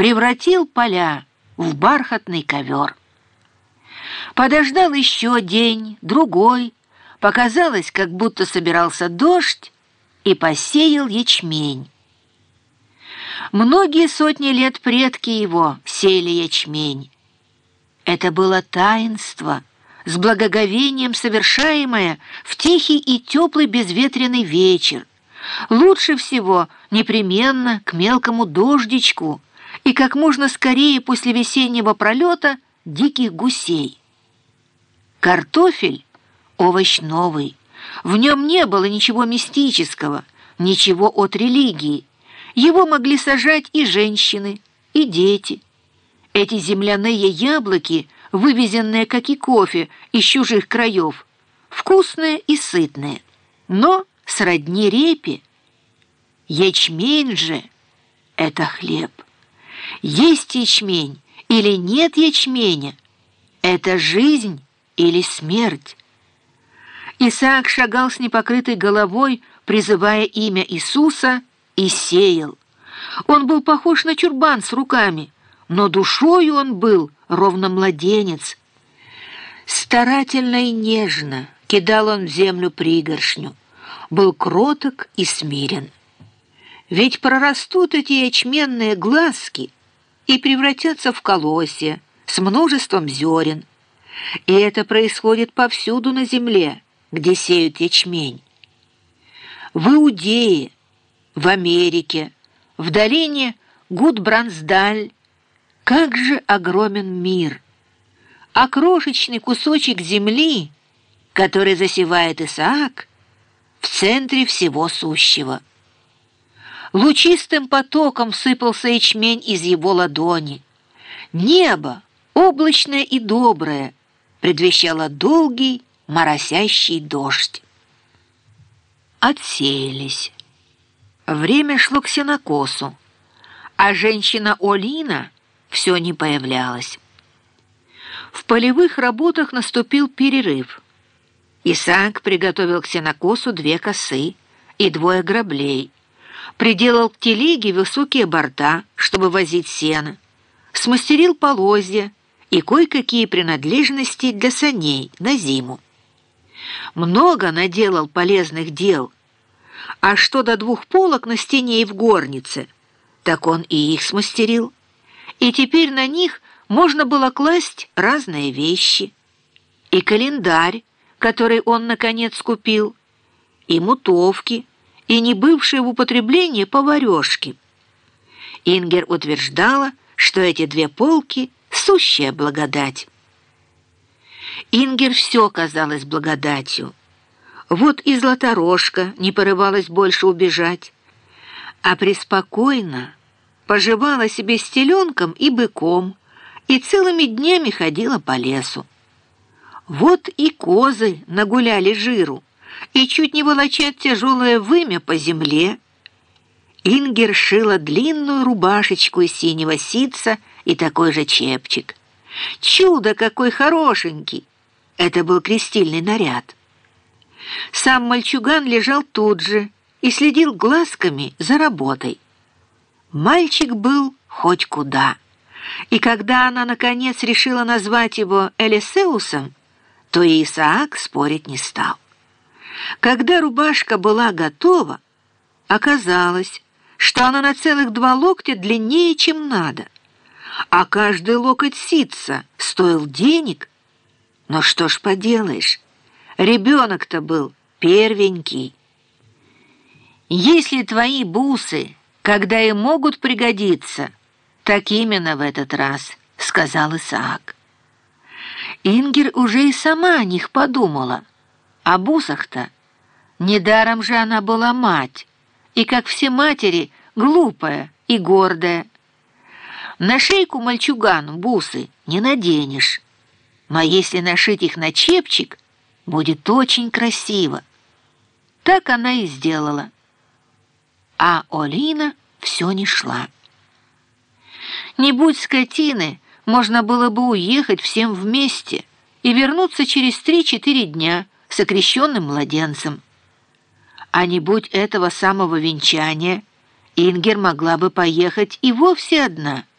превратил поля в бархатный ковер. Подождал еще день, другой, показалось, как будто собирался дождь, и посеял ячмень. Многие сотни лет предки его сеяли ячмень. Это было таинство, с благоговением совершаемое в тихий и теплый безветренный вечер. Лучше всего непременно к мелкому дождичку и как можно скорее после весеннего пролета диких гусей. Картофель — овощ новый. В нем не было ничего мистического, ничего от религии. Его могли сажать и женщины, и дети. Эти земляные яблоки, вывезенные, как и кофе, из чужих краев, вкусные и сытные, но сродни репе. Ячмень же — это хлеб. Есть ячмень или нет ячменя — это жизнь или смерть. Исаак шагал с непокрытой головой, призывая имя Иисуса, и сеял. Он был похож на чурбан с руками, но душою он был ровно младенец. Старательно и нежно кидал он в землю пригоршню, был кроток и смирен. Ведь прорастут эти ячменные глазки и превратятся в колосья с множеством зерен, и это происходит повсюду на земле, где сеют ячмень. В Иудее, в Америке, в долине Гудбрансдаль, как же огромен мир! А крошечный кусочек земли, который засевает Исаак, в центре всего сущего. Лучистым потоком сыпался ячмень из его ладони. Небо, облачное и доброе, предвещало долгий, моросящий дождь. Отсеялись. Время шло к сенокосу, а женщина Олина все не появлялась. В полевых работах наступил перерыв. Исаак приготовил к сенокосу две косы и двое граблей, приделал к телеге высокие борта, чтобы возить сено, смастерил полозья, и кое-какие принадлежности для саней на зиму. Много наделал полезных дел, а что до двух полок на стене и в горнице, так он и их смастерил. И теперь на них можно было класть разные вещи. И календарь, который он, наконец, купил, и мутовки, и не бывшие в употреблении поварешки. Ингер утверждала, что эти две полки — сущая благодать. Ингер все казалось благодатью. Вот и Златорожка не порывалась больше убежать, а преспокойно поживала себе с теленком и быком и целыми днями ходила по лесу. Вот и козы нагуляли жиру и чуть не волочат тяжелое вымя по земле. Ингер шила длинную рубашечку из синего ситца и такой же чепчик. Чудо какой хорошенький! Это был крестильный наряд. Сам мальчуган лежал тут же и следил глазками за работой. Мальчик был хоть куда. И когда она, наконец, решила назвать его Элисеусом, то и Исаак спорить не стал. Когда рубашка была готова, оказалось, что она на целых два локтя длиннее, чем надо — а каждый локоть ситца стоил денег. Но что ж поделаешь, ребенок-то был первенький. Если твои бусы, когда и могут пригодиться, так именно в этот раз, сказал Исаак. Ингер уже и сама о них подумала. О бусах-то. Недаром же она была мать, и, как все матери, глупая и гордая, на шейку мальчугану бусы не наденешь. Но если нашить их на чепчик, будет очень красиво. Так она и сделала. А Олина все не шла. Не будь скотины, можно было бы уехать всем вместе и вернуться через три-четыре дня с окрещенным младенцем. А не будь этого самого венчания, Ингер могла бы поехать и вовсе одна —